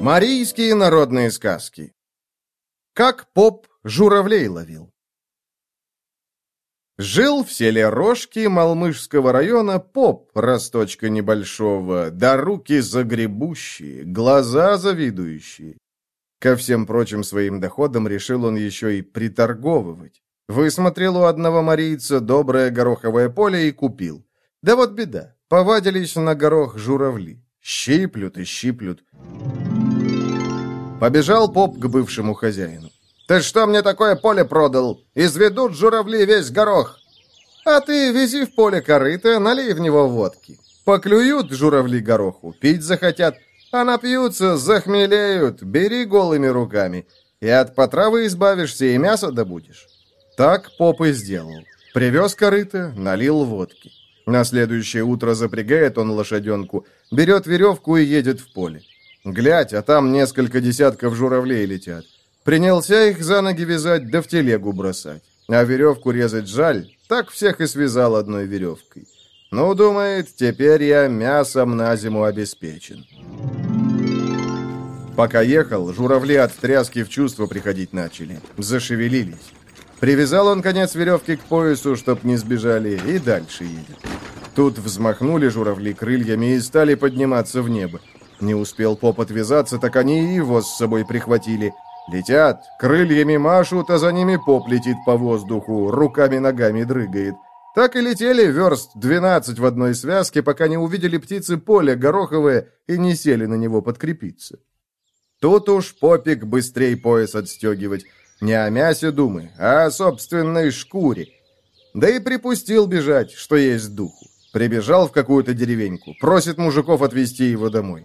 Марийские народные сказки Как поп журавлей ловил Жил в селе Рожки Малмышского района поп, росточка небольшого, да руки загребущие, глаза завидующие. Ко всем прочим своим доходам решил он еще и приторговывать. Высмотрел у одного марийца доброе гороховое поле и купил. Да вот беда, повадились на горох журавли. Щиплют и щиплют. Побежал поп к бывшему хозяину. «Ты что мне такое поле продал? Изведут журавли весь горох!» «А ты вези в поле корыто, налей в него водки. Поклюют журавли гороху, пить захотят, а напьются, захмелеют, бери голыми руками, и от потравы избавишься, и мясо добудешь». Так поп и сделал. Привез корыто, налил водки. На следующее утро запрягает он лошаденку, берет веревку и едет в поле. Глядь, а там несколько десятков журавлей летят. Принялся их за ноги вязать, да в телегу бросать. А веревку резать жаль, так всех и связал одной веревкой. Ну, думает, теперь я мясом на зиму обеспечен. Пока ехал, журавли от тряски в чувство приходить начали. Зашевелились. Привязал он конец веревки к поясу, чтоб не сбежали, и дальше едет. Тут взмахнули журавли крыльями и стали подниматься в небо. Не успел поп отвязаться, так они и его с собой прихватили. Летят, крыльями машут, а за ними поп летит по воздуху, руками-ногами дрыгает. Так и летели верст двенадцать в одной связке, пока не увидели птицы поле гороховое и не сели на него подкрепиться. Тут уж попик быстрей пояс отстегивать. Не о мясе думай, а о собственной шкуре. Да и припустил бежать, что есть духу. Прибежал в какую-то деревеньку, просит мужиков отвезти его домой.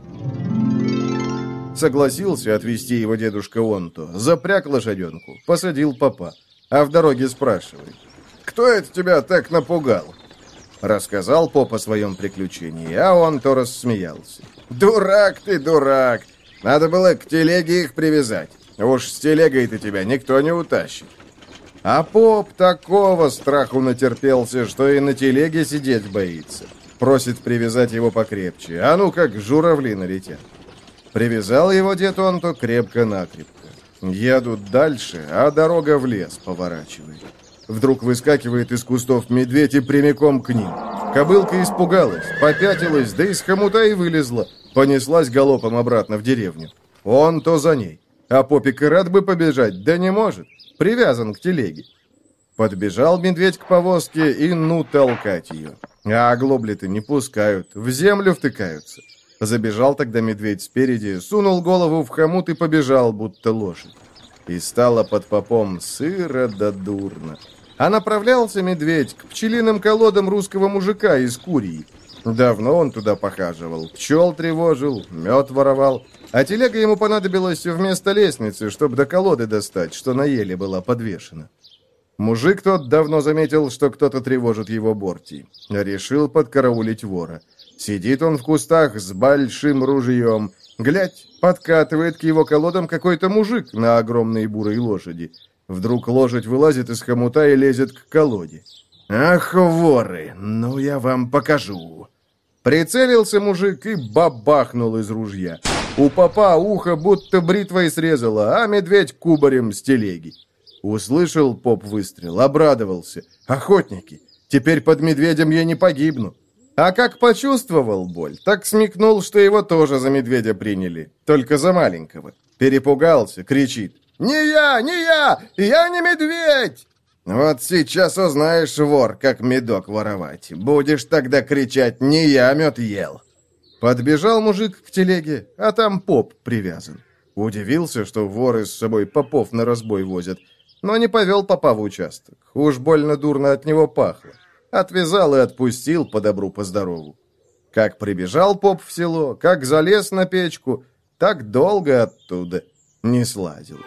Согласился отвезти его дедушка Онто, запряг лошаденку, посадил папа, а в дороге спрашивает, «Кто это тебя так напугал?» Рассказал поп о своем приключении, а он то рассмеялся. «Дурак ты, дурак! Надо было к телеге их привязать. Уж с телегой-то тебя никто не утащит. А поп такого страху натерпелся, что и на телеге сидеть боится. Просит привязать его покрепче, а ну как журавли налетят. Привязал его дед Онто крепко-накрепко. Едут дальше, а дорога в лес поворачивает. Вдруг выскакивает из кустов медведь и прямиком к ним. Кобылка испугалась, попятилась, да из хомута и вылезла. Понеслась галопом обратно в деревню. Он то за ней. А попик и рад бы побежать, да не может привязан к телеге. Подбежал медведь к повозке и ну толкать ее. А оглобли-то не пускают, в землю втыкаются. Забежал тогда медведь спереди, сунул голову в хомут и побежал, будто лошадь. И стало под попом сыро да дурно. А направлялся медведь к пчелиным колодам русского мужика из Курии. Давно он туда похаживал, пчел тревожил, мед воровал, а телега ему понадобилась вместо лестницы, чтобы до колоды достать, что на еле была подвешена. Мужик тот давно заметил, что кто-то тревожит его борти. Решил подкараулить вора. Сидит он в кустах с большим ружьем. Глядь, подкатывает к его колодам какой-то мужик на огромной бурой лошади. Вдруг лошадь вылазит из хомута и лезет к колоде. «Ах, воры, ну я вам покажу!» Прицелился мужик и бабахнул из ружья. У папа ухо будто бритвой срезало, а медведь кубарем с телеги. Услышал поп выстрел, обрадовался. Охотники, теперь под медведем я не погибну. А как почувствовал боль, так смекнул, что его тоже за медведя приняли, только за маленького. Перепугался, кричит. «Не я, не я! Я не медведь!» «Вот сейчас узнаешь, вор, как медок воровать. Будешь тогда кричать, не я мед ел». Подбежал мужик к телеге, а там поп привязан. Удивился, что воры с собой попов на разбой возят, но не повел попа в участок. Уж больно дурно от него пахло. Отвязал и отпустил по добру, по здорову. Как прибежал поп в село, как залез на печку, так долго оттуда не сладил.